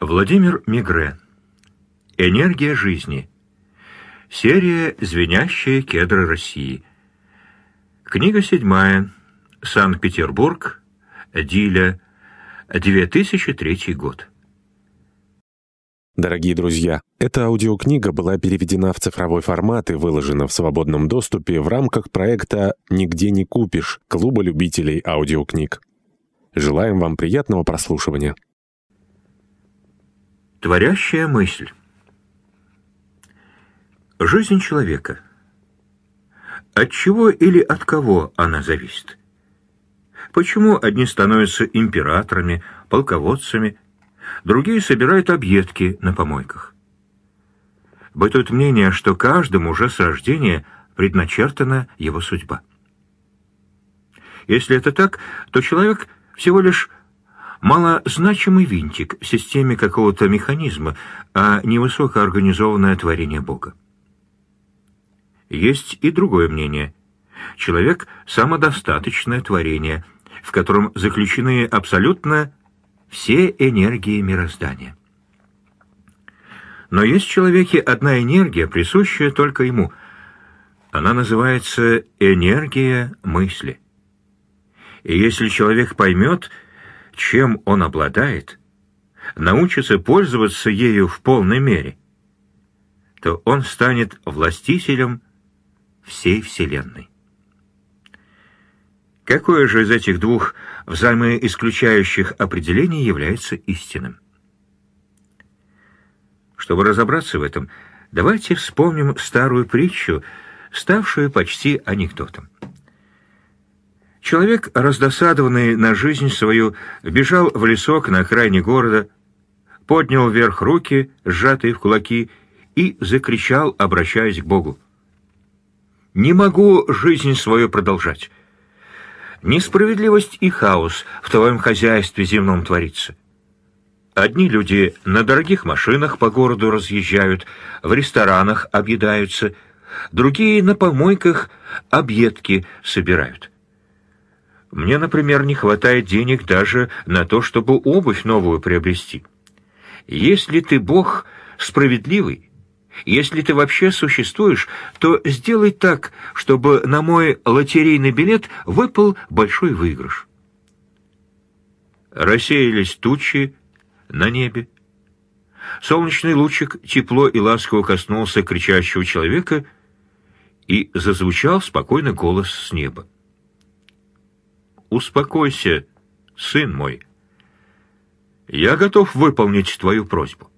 Владимир Мигре. Энергия жизни. Серия «Звенящие кедры России». Книга седьмая. Санкт-Петербург. Диля. 2003 год. Дорогие друзья, эта аудиокнига была переведена в цифровой формат и выложена в свободном доступе в рамках проекта «Нигде не купишь» Клуба любителей аудиокниг. Желаем вам приятного прослушивания. Творящая мысль. Жизнь человека. От чего или от кого она зависит? Почему одни становятся императорами, полководцами, другие собирают объедки на помойках? Бытует мнение, что каждому уже с рождения предначертана его судьба. Если это так, то человек всего лишь малозначимый винтик в системе какого-то механизма, а не высокоорганизованное творение Бога. Есть и другое мнение. Человек — самодостаточное творение, в котором заключены абсолютно все энергии мироздания. Но есть в человеке одна энергия, присущая только ему. Она называется энергия мысли. И если человек поймет — чем он обладает, научится пользоваться ею в полной мере, то он станет властителем всей Вселенной. Какое же из этих двух взаимоисключающих определений является истинным? Чтобы разобраться в этом, давайте вспомним старую притчу, ставшую почти анекдотом. Человек, раздосадованный на жизнь свою, бежал в лесок на окраине города, поднял вверх руки, сжатые в кулаки, и закричал, обращаясь к Богу. «Не могу жизнь свою продолжать. Несправедливость и хаос в твоем хозяйстве земном творится. Одни люди на дорогих машинах по городу разъезжают, в ресторанах объедаются, другие на помойках объедки собирают». Мне, например, не хватает денег даже на то, чтобы обувь новую приобрести. Если ты Бог справедливый, если ты вообще существуешь, то сделай так, чтобы на мой лотерейный билет выпал большой выигрыш. Рассеялись тучи на небе. Солнечный лучик тепло и ласково коснулся кричащего человека, и зазвучал спокойный голос с неба. Успокойся, сын мой. Я готов выполнить твою просьбу.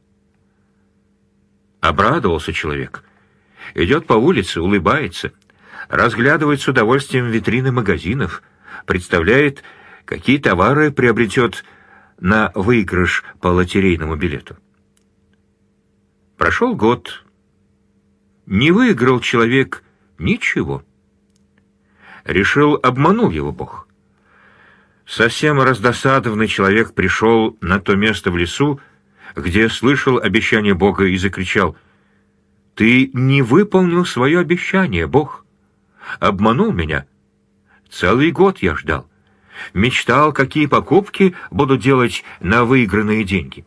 Обрадовался человек. Идет по улице, улыбается, разглядывает с удовольствием витрины магазинов, представляет, какие товары приобретет на выигрыш по лотерейному билету. Прошел год. Не выиграл человек ничего. Решил, обманул его Бог. Совсем раздосадованный человек пришел на то место в лесу, где слышал обещание Бога и закричал, «Ты не выполнил свое обещание, Бог! Обманул меня! Целый год я ждал, мечтал, какие покупки буду делать на выигранные деньги.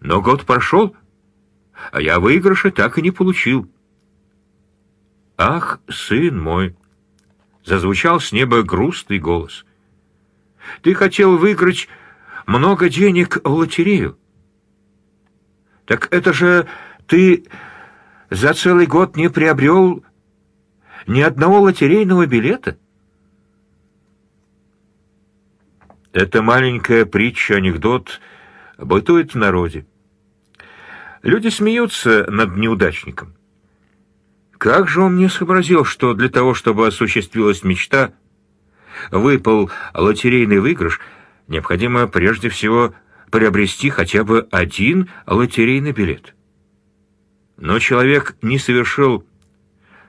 Но год прошел, а я выигрыша так и не получил». «Ах, сын мой!» — зазвучал с неба грустный голос. Ты хотел выиграть много денег в лотерею. Так это же ты за целый год не приобрел ни одного лотерейного билета? Эта маленькая притча, анекдот бытует в народе. Люди смеются над неудачником. Как же он не сообразил, что для того, чтобы осуществилась мечта — выпал лотерейный выигрыш, необходимо прежде всего приобрести хотя бы один лотерейный билет. Но человек не совершил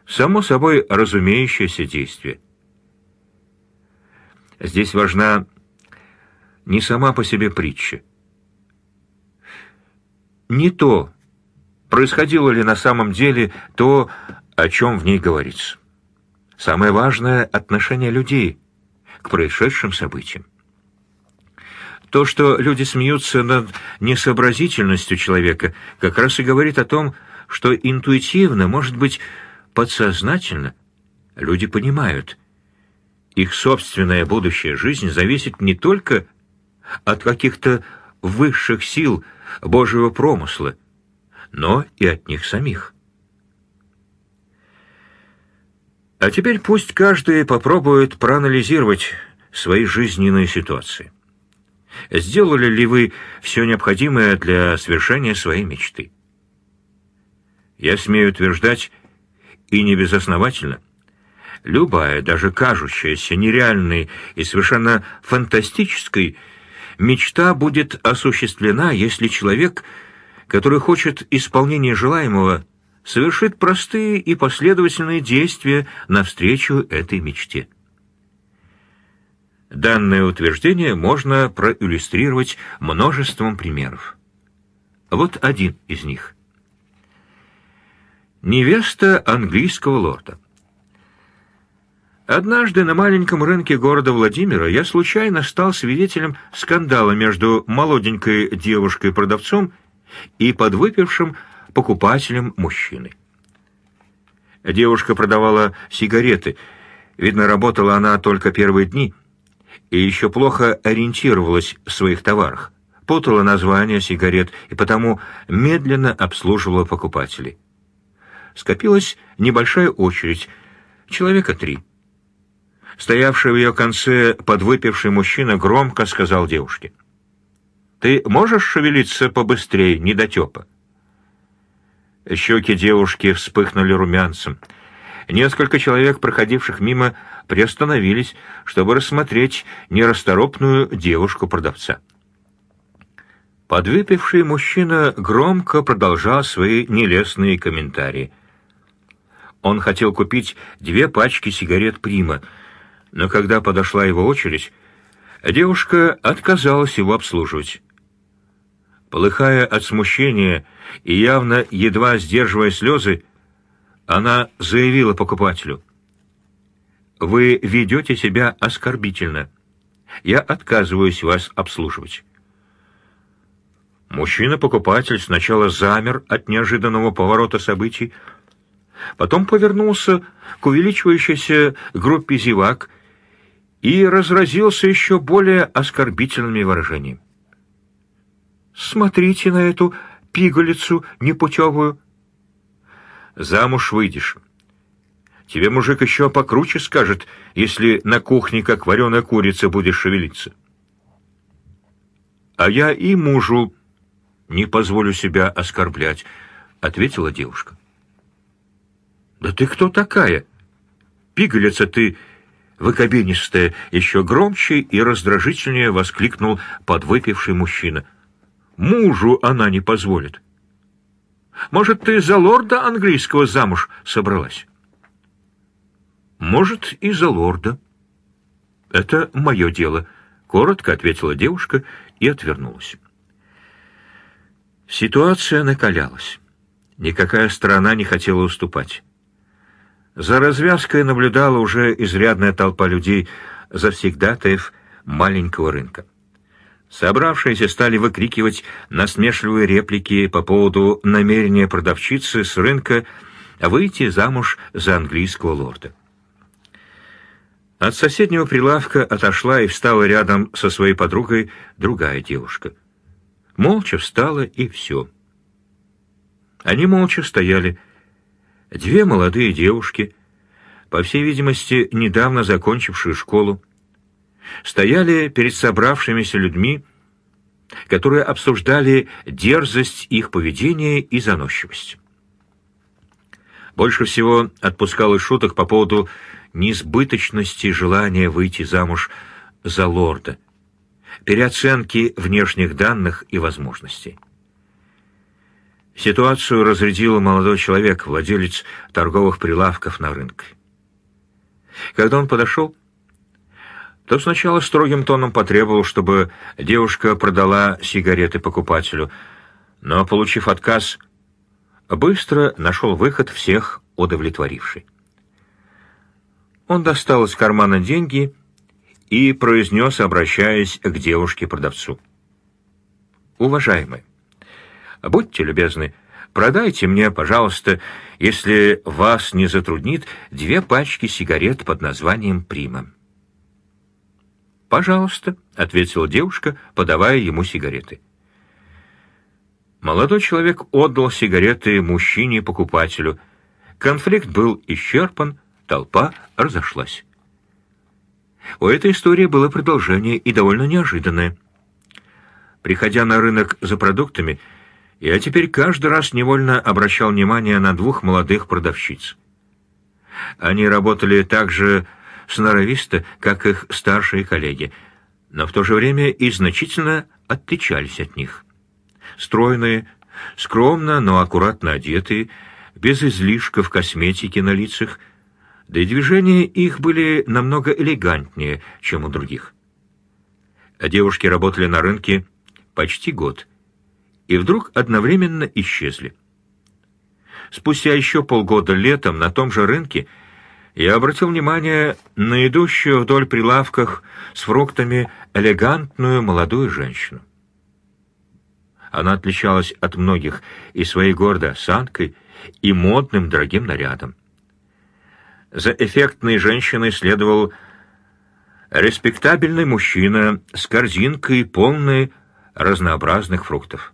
само собой разумеющееся действие. Здесь важна не сама по себе притча. Не то, происходило ли на самом деле то, о чем в ней говорится. Самое важное — отношение людей — к происшедшим событиям. То, что люди смеются над несообразительностью человека, как раз и говорит о том, что интуитивно, может быть, подсознательно, люди понимают, их собственная будущая жизнь зависит не только от каких-то высших сил Божьего промысла, но и от них самих. А теперь пусть каждый попробует проанализировать свои жизненные ситуации. Сделали ли вы все необходимое для совершения своей мечты? Я смею утверждать, и не безосновательно, любая, даже кажущаяся нереальной и совершенно фантастической, мечта будет осуществлена, если человек, который хочет исполнения желаемого, совершит простые и последовательные действия навстречу этой мечте. Данное утверждение можно проиллюстрировать множеством примеров. Вот один из них. Невеста английского лорда. Однажды на маленьком рынке города Владимира я случайно стал свидетелем скандала между молоденькой девушкой-продавцом и подвыпившим покупателем мужчины. Девушка продавала сигареты. Видно, работала она только первые дни и еще плохо ориентировалась в своих товарах, путала названия сигарет и потому медленно обслуживала покупателей. Скопилась небольшая очередь, человека три. Стоявший в ее конце подвыпивший мужчина громко сказал девушке. «Ты можешь шевелиться побыстрее, недотепа?» Щеки девушки вспыхнули румянцем. Несколько человек, проходивших мимо, приостановились, чтобы рассмотреть нерасторопную девушку-продавца. Подвыпивший мужчина громко продолжал свои нелестные комментарии. Он хотел купить две пачки сигарет «Прима», но когда подошла его очередь, девушка отказалась его обслуживать. Полыхая от смущения и явно едва сдерживая слезы, она заявила покупателю. «Вы ведете себя оскорбительно. Я отказываюсь вас обслуживать». Мужчина-покупатель сначала замер от неожиданного поворота событий, потом повернулся к увеличивающейся группе зевак и разразился еще более оскорбительными выражениями. «Смотрите на эту пигалицу непутевую!» «Замуж выйдешь. Тебе мужик еще покруче скажет, если на кухне, как вареная курица, будешь шевелиться». «А я и мужу не позволю себя оскорблять», — ответила девушка. «Да ты кто такая? Пигалица ты выкобенистая!» Еще громче и раздражительнее воскликнул подвыпивший мужчина. «Мужу она не позволит». «Может, ты за лорда английского замуж собралась?» «Может, и за лорда». «Это мое дело», — коротко ответила девушка и отвернулась. Ситуация накалялась. Никакая страна не хотела уступать. За развязкой наблюдала уже изрядная толпа людей, завсегдатаев маленького рынка. Собравшиеся стали выкрикивать насмешливые реплики по поводу намерения продавщицы с рынка выйти замуж за английского лорда. От соседнего прилавка отошла и встала рядом со своей подругой другая девушка. Молча встала и все. Они молча стояли, Две молодые девушки, по всей видимости, недавно закончившие школу, стояли перед собравшимися людьми, которые обсуждали дерзость их поведения и заносчивость. Больше всего отпускал из шуток по поводу несбыточности желания выйти замуж за лорда, переоценки внешних данных и возможностей. Ситуацию разрядил молодой человек, владелец торговых прилавков на рынке. Когда он подошел, то сначала строгим тоном потребовал, чтобы девушка продала сигареты покупателю, но, получив отказ, быстро нашел выход всех удовлетворивший. Он достал из кармана деньги и произнес, обращаясь к девушке-продавцу. «Уважаемый, будьте любезны, продайте мне, пожалуйста, если вас не затруднит, две пачки сигарет под названием «Прима». «Пожалуйста», — ответила девушка, подавая ему сигареты. Молодой человек отдал сигареты мужчине-покупателю. Конфликт был исчерпан, толпа разошлась. У этой истории было продолжение и довольно неожиданное. Приходя на рынок за продуктами, я теперь каждый раз невольно обращал внимание на двух молодых продавщиц. Они работали так же сноровисто, как их старшие коллеги, но в то же время и значительно отличались от них. Стройные, скромно, но аккуратно одетые, без излишков косметики на лицах, да и движения их были намного элегантнее, чем у других. А девушки работали на рынке почти год, и вдруг одновременно исчезли. Спустя еще полгода летом на том же рынке я обратил внимание на идущую вдоль прилавках с фруктами элегантную молодую женщину. Она отличалась от многих и своей гордой осанкой, и модным дорогим нарядом. За эффектной женщиной следовал респектабельный мужчина с корзинкой, полной разнообразных фруктов.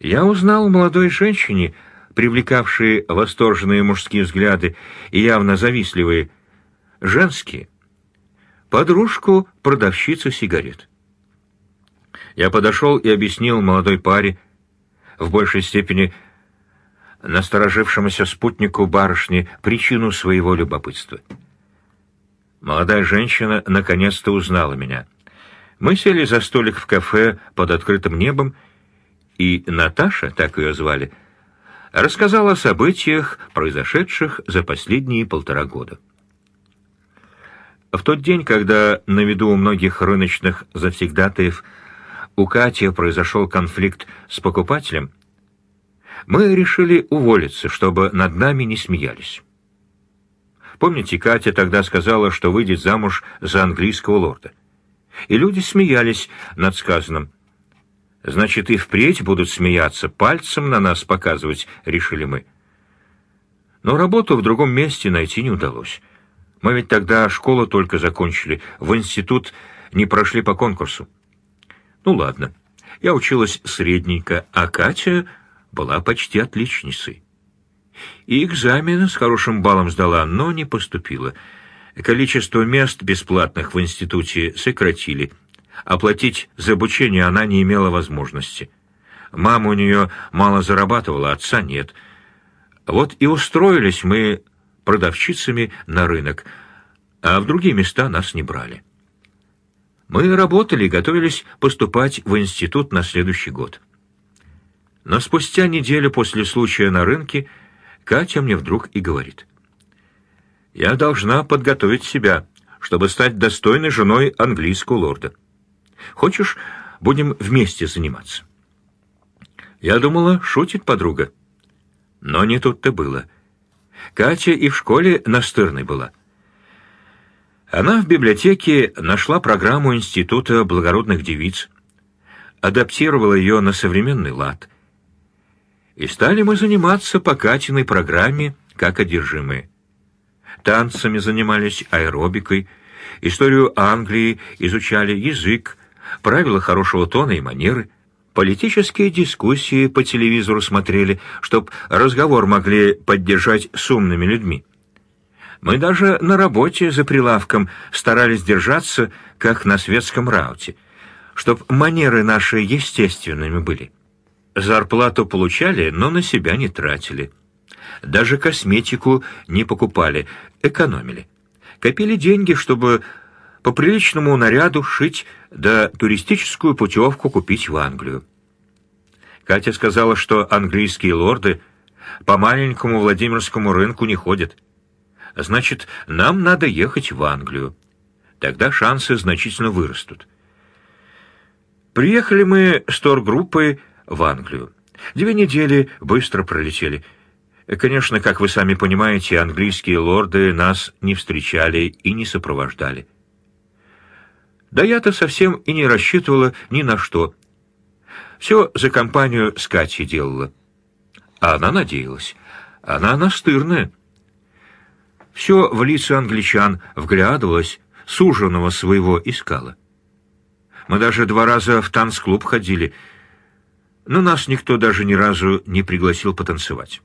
Я узнал у молодой женщине, привлекавшие восторженные мужские взгляды и явно завистливые, женские, подружку продавщицу сигарет. Я подошел и объяснил молодой паре, в большей степени насторожившемуся спутнику барышни, причину своего любопытства. Молодая женщина наконец-то узнала меня. Мы сели за столик в кафе под открытым небом, и Наташа, так ее звали, — рассказал о событиях, произошедших за последние полтора года. В тот день, когда на виду у многих рыночных завсегдатаев у Кати произошел конфликт с покупателем, мы решили уволиться, чтобы над нами не смеялись. Помните, Катя тогда сказала, что выйдет замуж за английского лорда. И люди смеялись над сказанным. Значит, и впредь будут смеяться, пальцем на нас показывать, решили мы. Но работу в другом месте найти не удалось. Мы ведь тогда школу только закончили, в институт не прошли по конкурсу. Ну ладно, я училась средненько, а Катя была почти отличницей. И экзамены с хорошим баллом сдала, но не поступила. Количество мест бесплатных в институте сократили — Оплатить за обучение она не имела возможности. Мама у нее мало зарабатывала, отца нет. Вот и устроились мы продавщицами на рынок, а в другие места нас не брали. Мы работали и готовились поступать в институт на следующий год. Но спустя неделю после случая на рынке Катя мне вдруг и говорит. «Я должна подготовить себя, чтобы стать достойной женой английского лорда». Хочешь, будем вместе заниматься?» Я думала, шутит подруга. Но не тут-то было. Катя и в школе настырной была. Она в библиотеке нашла программу Института благородных девиц, адаптировала ее на современный лад. И стали мы заниматься по Катиной программе как одержимые. Танцами занимались, аэробикой, историю Англии изучали, язык, правила хорошего тона и манеры, политические дискуссии по телевизору смотрели, чтоб разговор могли поддержать с умными людьми. Мы даже на работе за прилавком старались держаться, как на светском рауте, чтоб манеры наши естественными были. Зарплату получали, но на себя не тратили. Даже косметику не покупали, экономили. Копили деньги, чтобы по приличному наряду шить, да туристическую путевку купить в Англию. Катя сказала, что английские лорды по маленькому Владимирскому рынку не ходят. Значит, нам надо ехать в Англию. Тогда шансы значительно вырастут. Приехали мы с торгруппой в Англию. Две недели быстро пролетели. Конечно, как вы сами понимаете, английские лорды нас не встречали и не сопровождали. Да я-то совсем и не рассчитывала ни на что. Все за компанию с Катей делала. А она надеялась. Она настырная. Все в лица англичан вглядывалась, суженого своего искала. Мы даже два раза в танцклуб ходили, но нас никто даже ни разу не пригласил потанцевать.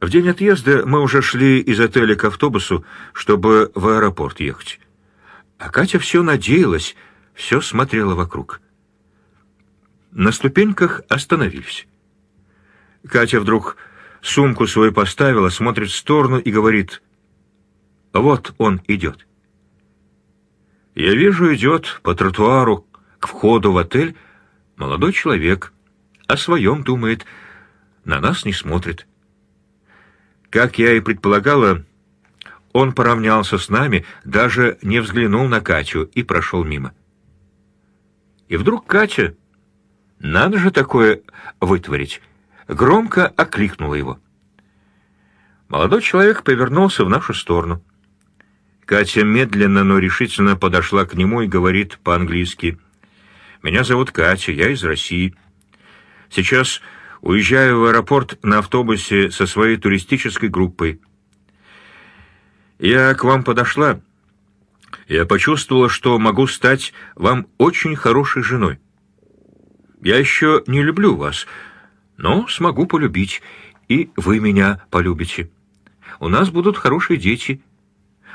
В день отъезда мы уже шли из отеля к автобусу, чтобы в аэропорт ехать. А Катя все надеялась, все смотрела вокруг. На ступеньках остановились. Катя вдруг сумку свою поставила, смотрит в сторону и говорит, «Вот он идет». Я вижу, идет по тротуару к входу в отель молодой человек, о своем думает, на нас не смотрит. Как я и предполагала, он поравнялся с нами, даже не взглянул на Катю и прошел мимо. И вдруг Катя, надо же такое вытворить, громко окликнула его. Молодой человек повернулся в нашу сторону. Катя медленно, но решительно подошла к нему и говорит по-английски. «Меня зовут Катя, я из России. Сейчас уезжаю в аэропорт на автобусе со своей туристической группой. Я к вам подошла. Я почувствовала, что могу стать вам очень хорошей женой. Я еще не люблю вас, но смогу полюбить, и вы меня полюбите. У нас будут хорошие дети.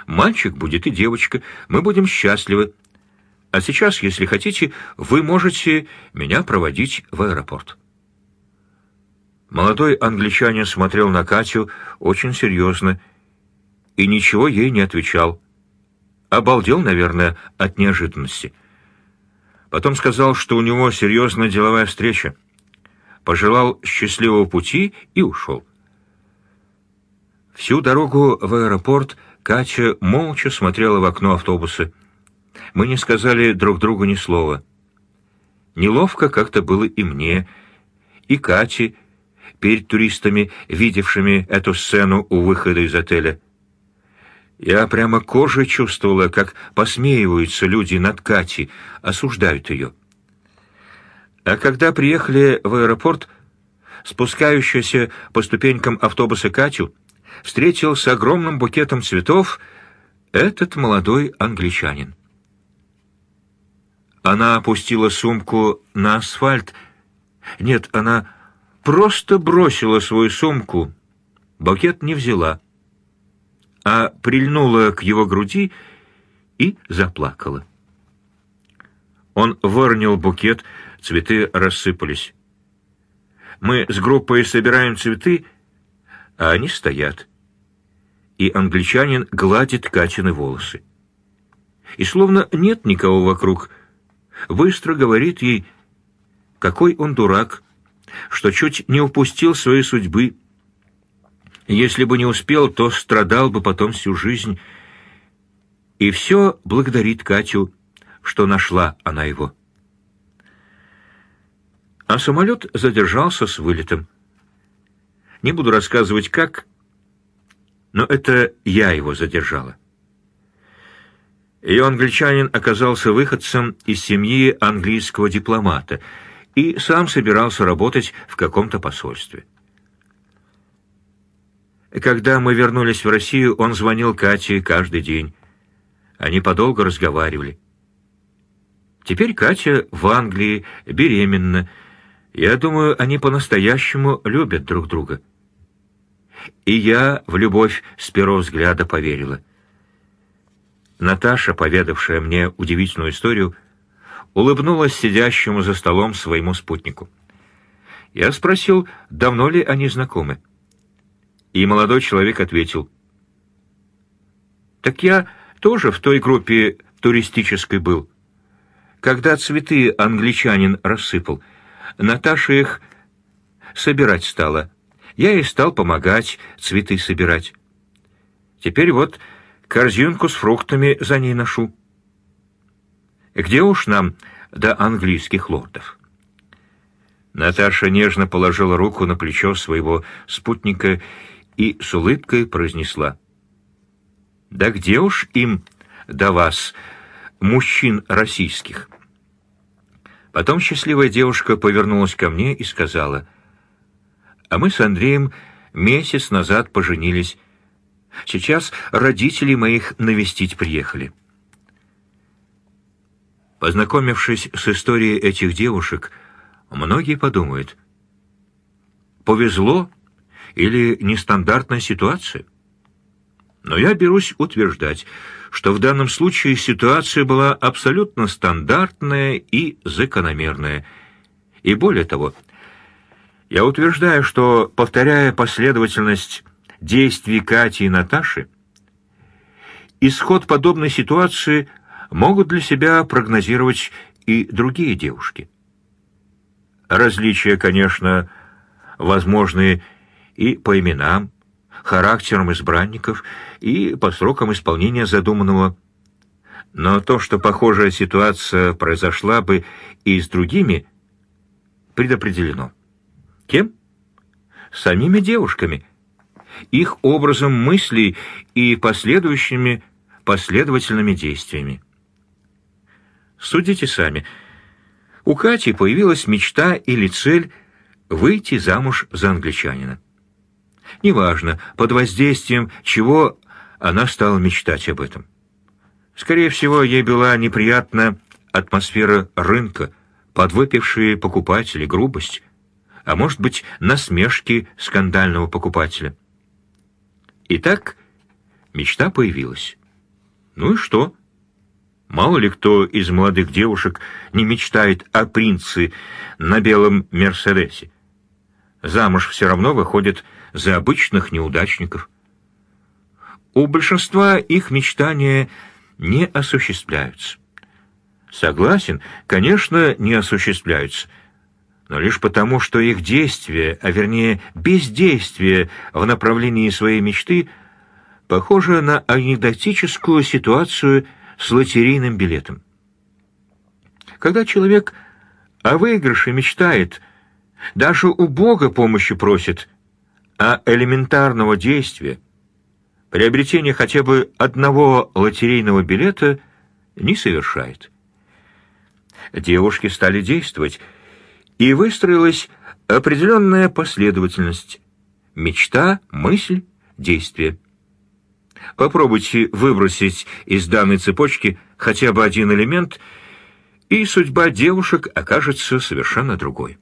Мальчик будет и девочка. Мы будем счастливы. А сейчас, если хотите, вы можете меня проводить в аэропорт. Молодой англичанин смотрел на Катю очень серьезно и ничего ей не отвечал. Обалдел, наверное, от неожиданности. Потом сказал, что у него серьезная деловая встреча. Пожелал счастливого пути и ушел. Всю дорогу в аэропорт Катя молча смотрела в окно автобуса. Мы не сказали друг другу ни слова. Неловко как-то было и мне, и Кате, перед туристами, видевшими эту сцену у выхода из отеля. Я прямо кожей чувствовала, как посмеиваются люди над Катей, осуждают ее. А когда приехали в аэропорт, спускающаяся по ступенькам автобуса Катю встретил с огромным букетом цветов этот молодой англичанин. Она опустила сумку на асфальт. Нет, она просто бросила свою сумку. Букет не взяла а прильнула к его груди и заплакала. Он выронил букет, цветы рассыпались. Мы с группой собираем цветы, а они стоят. И англичанин гладит Катины волосы. И словно нет никого вокруг, быстро говорит ей, какой он дурак, что чуть не упустил своей судьбы, если бы не успел, то страдал бы потом всю жизнь. И все благодарит Катю, что нашла она его. А самолет задержался с вылетом. Не буду рассказывать, как, но это я его задержала. Ее англичанин оказался выходцем из семьи английского дипломата и сам собирался работать в каком-то посольстве. Когда мы вернулись в Россию, он звонил Кате каждый день. Они подолго разговаривали. Теперь Катя в Англии, беременна. Я думаю, они по-настоящему любят друг друга. И я в любовь с первого взгляда поверила. Наташа, поведавшая мне удивительную историю, улыбнулась сидящему за столом своему спутнику. Я спросил, давно ли они знакомы. И молодой человек ответил. «Так я тоже в той группе туристической был. Когда цветы англичанин рассыпал, Наташа их собирать стала. Я и стал помогать цветы собирать. Теперь вот корзинку с фруктами за ней ношу. Где уж нам до английских лордов?» Наташа нежно положила руку на плечо своего спутника и с улыбкой произнесла. «Да где уж им до вас, мужчин российских?» Потом счастливая девушка повернулась ко мне и сказала, «А мы с Андреем месяц назад поженились. Сейчас родители моих навестить приехали». Познакомившись с историей этих девушек, многие подумают, повезло или нестандартная ситуация? Но я берусь утверждать, что в данном случае ситуация была абсолютно стандартная и закономерная. И более того, я утверждаю, что, повторяя последовательность действий Кати и Наташи, исход подобной ситуации могут для себя прогнозировать и другие девушки. Различия, конечно, возможны и по именам, характерам избранников и по срокам исполнения задуманного. Но то, что похожая ситуация произошла бы и с другими, предопределено. Кем? Самими девушками, их образом мыслей и последующими последовательными действиями. Судите сами. У Кати появилась мечта или цель выйти замуж за англичанина. Неважно, под воздействием чего она стала мечтать об этом. Скорее всего, ей была неприятна атмосфера рынка, подвыпившие покупатели, грубость, а может быть, насмешки скандального покупателя. Итак, мечта появилась. Ну и что? Мало ли кто из молодых девушек не мечтает о принце на белом Мерседесе. Замуж все равно выходит за обычных неудачников. У большинства их мечтания не осуществляются. Согласен, конечно, не осуществляются, но лишь потому, что их действия, а вернее бездействие в направлении своей мечты, похоже на анекдотическую ситуацию – с лотерейным билетом. Когда человек о выигрыше мечтает, даже у Бога помощи просит, а элементарного действия, приобретение хотя бы одного лотерейного билета не совершает. Девушки стали действовать, и выстроилась определенная последовательность. Мечта, мысль, действие. Попробуйте выбросить из данной цепочки хотя бы один элемент, и судьба девушек окажется совершенно другой.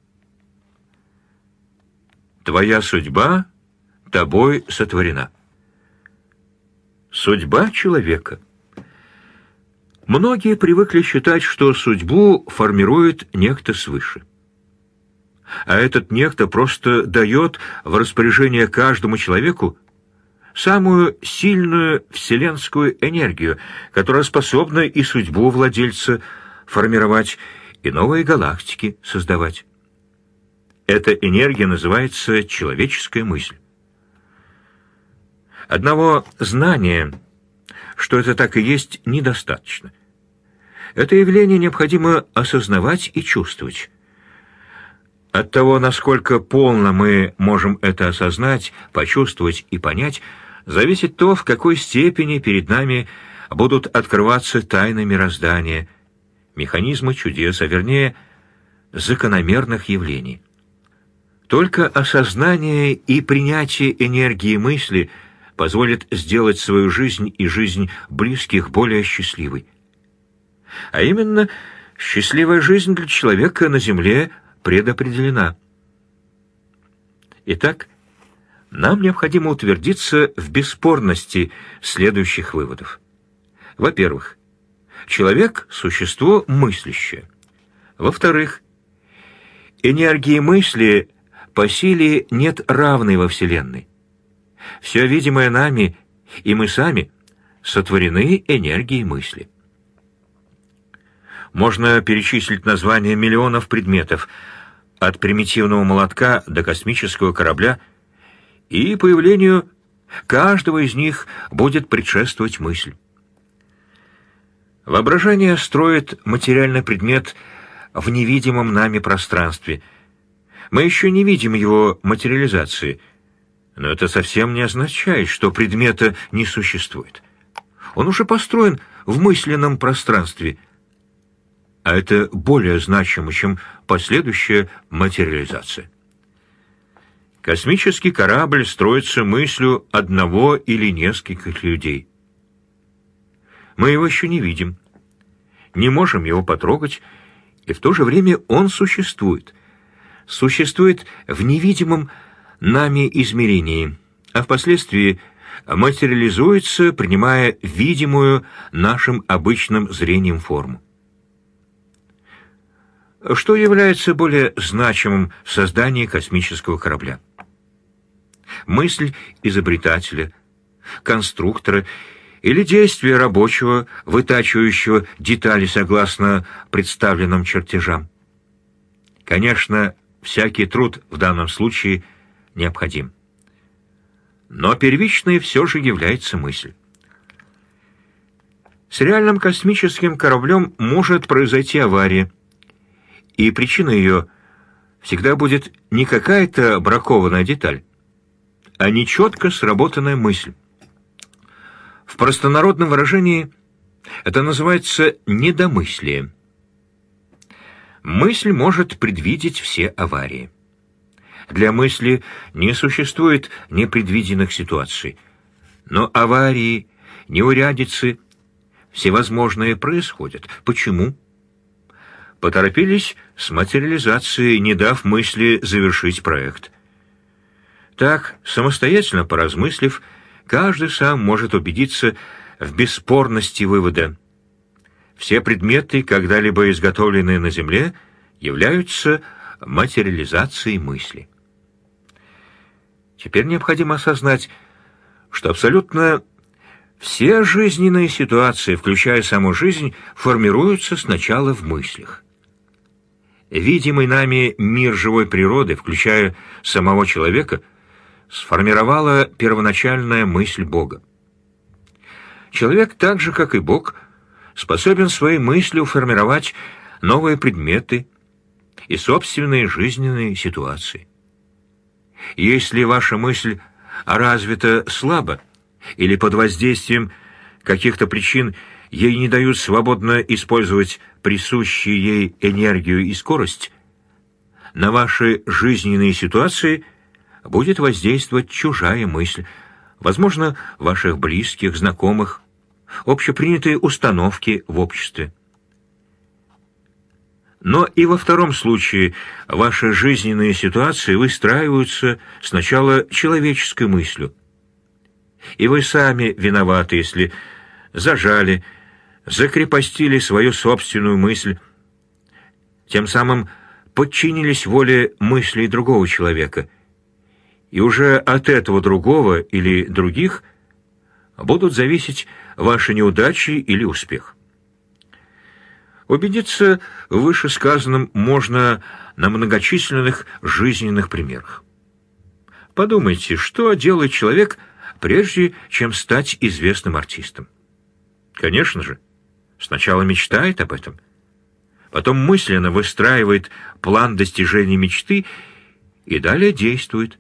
Твоя судьба тобой сотворена. Судьба человека. Многие привыкли считать, что судьбу формирует некто свыше. А этот некто просто дает в распоряжение каждому человеку самую сильную вселенскую энергию, которая способна и судьбу владельца формировать, и новые галактики создавать. Эта энергия называется человеческая мысль. Одного знания, что это так и есть, недостаточно. Это явление необходимо осознавать и чувствовать. От того, насколько полно мы можем это осознать, почувствовать и понять – зависит то, в какой степени перед нами будут открываться тайны мироздания, механизмы чудес, а вернее, закономерных явлений. Только осознание и принятие энергии мысли позволит сделать свою жизнь и жизнь близких более счастливой. А именно, счастливая жизнь для человека на Земле предопределена. Итак, нам необходимо утвердиться в бесспорности следующих выводов. Во-первых, человек — существо мыслящее. Во-вторых, энергии мысли по силе нет равной во Вселенной. Все видимое нами и мы сами сотворены энергией мысли. Можно перечислить названия миллионов предметов, от примитивного молотка до космического корабля — и появлению каждого из них будет предшествовать мысль. Воображение строит материальный предмет в невидимом нами пространстве, Мы еще не видим его материализации, но это совсем не означает, что предмета не существует. Он уже построен в мысленном пространстве, а это более значимо, чем последующая материализация. Космический корабль строится мыслью одного или нескольких людей. Мы его еще не видим, не можем его потрогать, и в то же время он существует. Существует в невидимом нами измерении, а впоследствии материализуется, принимая видимую нашим обычным зрением форму. Что является более значимым в создании космического корабля? Мысль изобретателя, конструктора или действие рабочего, вытачивающего детали согласно представленным чертежам? Конечно, всякий труд в данном случае необходим. Но первичной все же является мысль. С реальным космическим кораблем может произойти авария, и причина ее всегда будет не какая-то бракованная деталь, а нечетко сработанная мысль. В простонародном выражении это называется недомыслие. Мысль может предвидеть все аварии. Для мысли не существует непредвиденных ситуаций. Но аварии, неурядицы, всевозможные происходят. Почему? Поторопились с материализацией, не дав мысли завершить проект. Так, самостоятельно поразмыслив, каждый сам может убедиться в бесспорности вывода. Все предметы, когда-либо изготовленные на Земле, являются материализацией мысли. Теперь необходимо осознать, что абсолютно все жизненные ситуации, включая саму жизнь, формируются сначала в мыслях. Видимый нами мир живой природы, включая самого человека, сформировала первоначальная мысль Бога. Человек, так же, как и Бог, способен своей мыслью формировать новые предметы и собственные жизненные ситуации. Если ваша мысль развита слабо или под воздействием каких-то причин ей не дают свободно использовать присущие ей энергию и скорость, на ваши жизненные ситуации будет воздействовать чужая мысль, возможно, ваших близких, знакомых, общепринятые установки в обществе. Но и во втором случае ваши жизненные ситуации выстраиваются сначала человеческой мыслью. И вы сами виноваты, если зажали, закрепостили свою собственную мысль, тем самым подчинились воле мыслей другого человека. И уже от этого другого или других будут зависеть ваши неудачи или успех. Убедиться в вышесказанном можно на многочисленных жизненных примерах. Подумайте, что делает человек, прежде чем стать известным артистом? Конечно же, сначала мечтает об этом, потом мысленно выстраивает план достижения мечты и далее действует.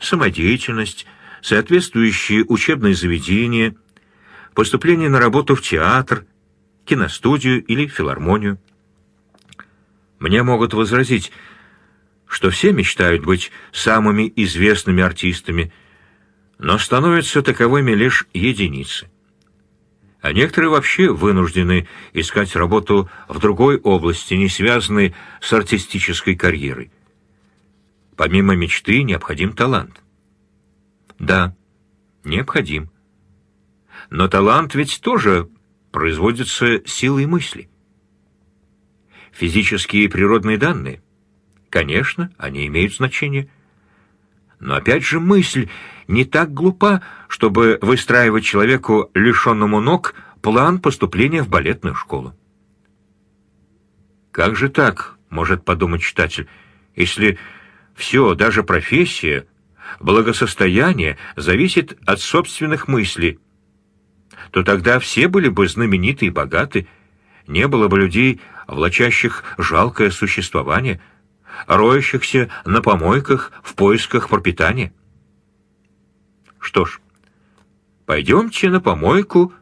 Самодеятельность, соответствующие учебные заведения, поступление на работу в театр – киностудию или филармонию. Мне могут возразить, что все мечтают быть самыми известными артистами, но становятся таковыми лишь единицы. А некоторые вообще вынуждены искать работу в другой области, не связанной с артистической карьерой. Помимо мечты необходим талант. Да, необходим. Но талант ведь тоже производятся силой мысли. Физические и природные данные, конечно, они имеют значение. Но опять же мысль не так глупа, чтобы выстраивать человеку, лишенному ног, план поступления в балетную школу. Как же так, может подумать читатель, если все, даже профессия, благосостояние зависит от собственных мыслей, то тогда все были бы знамениты и богаты, не было бы людей, влачащих жалкое существование, роющихся на помойках в поисках пропитания. Что ж, пойдемте на помойку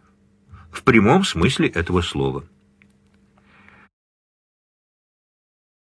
в прямом смысле этого слова.